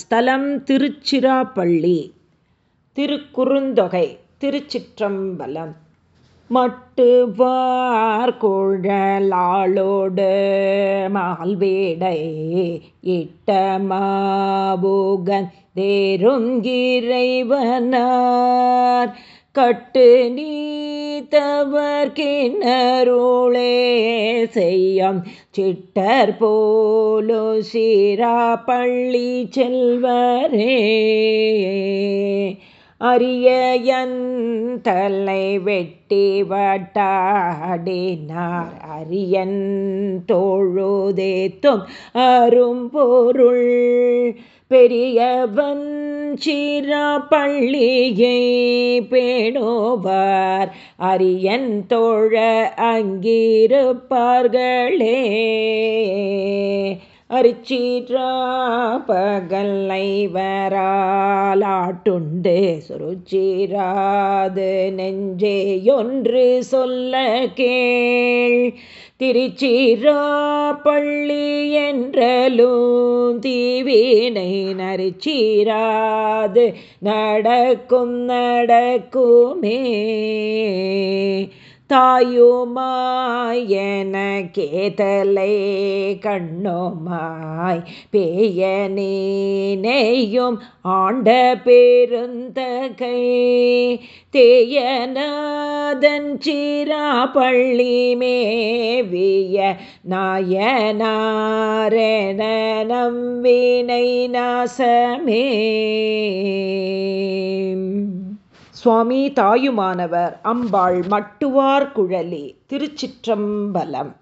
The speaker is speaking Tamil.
ஸ்தலம் திருச்சிராப்பள்ளி திருக்குறுந்தொகை திருச்சிற்றம்பலம். மட்டுவார் குழலாளோடு மால்வேடை இட்டமாபோகன் தேருங்கிறைவனார் கட்டு நீத்தவர் கிணருளே செய்யம். சிட்டர் போலோ சீரா பள்ளி செல்வரே. அரியன் தலை வெட்டி வட்டாடினார். அரியன் தோழுதேத்தும் அரும்பொருள் பெரியவன் சிரா பள்ளியை பேணுவார். அரியன் தோழ அங்கிருப்பார்களே. அரிச்சீற்றா பகல்லை வராலாட்டுண்டு சுருச்சீராது நெஞ்சேயொன்று சொல்ல கேள். திருச்சீராப்பள்ளி என்றலும் தீவினை நரிச்சீராது நடக்கும் நடக்குமே. தாயுமாயன கேதலை கண்ணுமாய் பேயனேயும் ஆண்ட பெருந்தகை. தேயநாதன் சிரா பள்ளி மேவிய நாயனாரென நம்பினை நாசமே. சுவாமி தாயுமானவர் அம்பாள் மட்டுவார் குழலி திருச்சிற்றம்பலம்.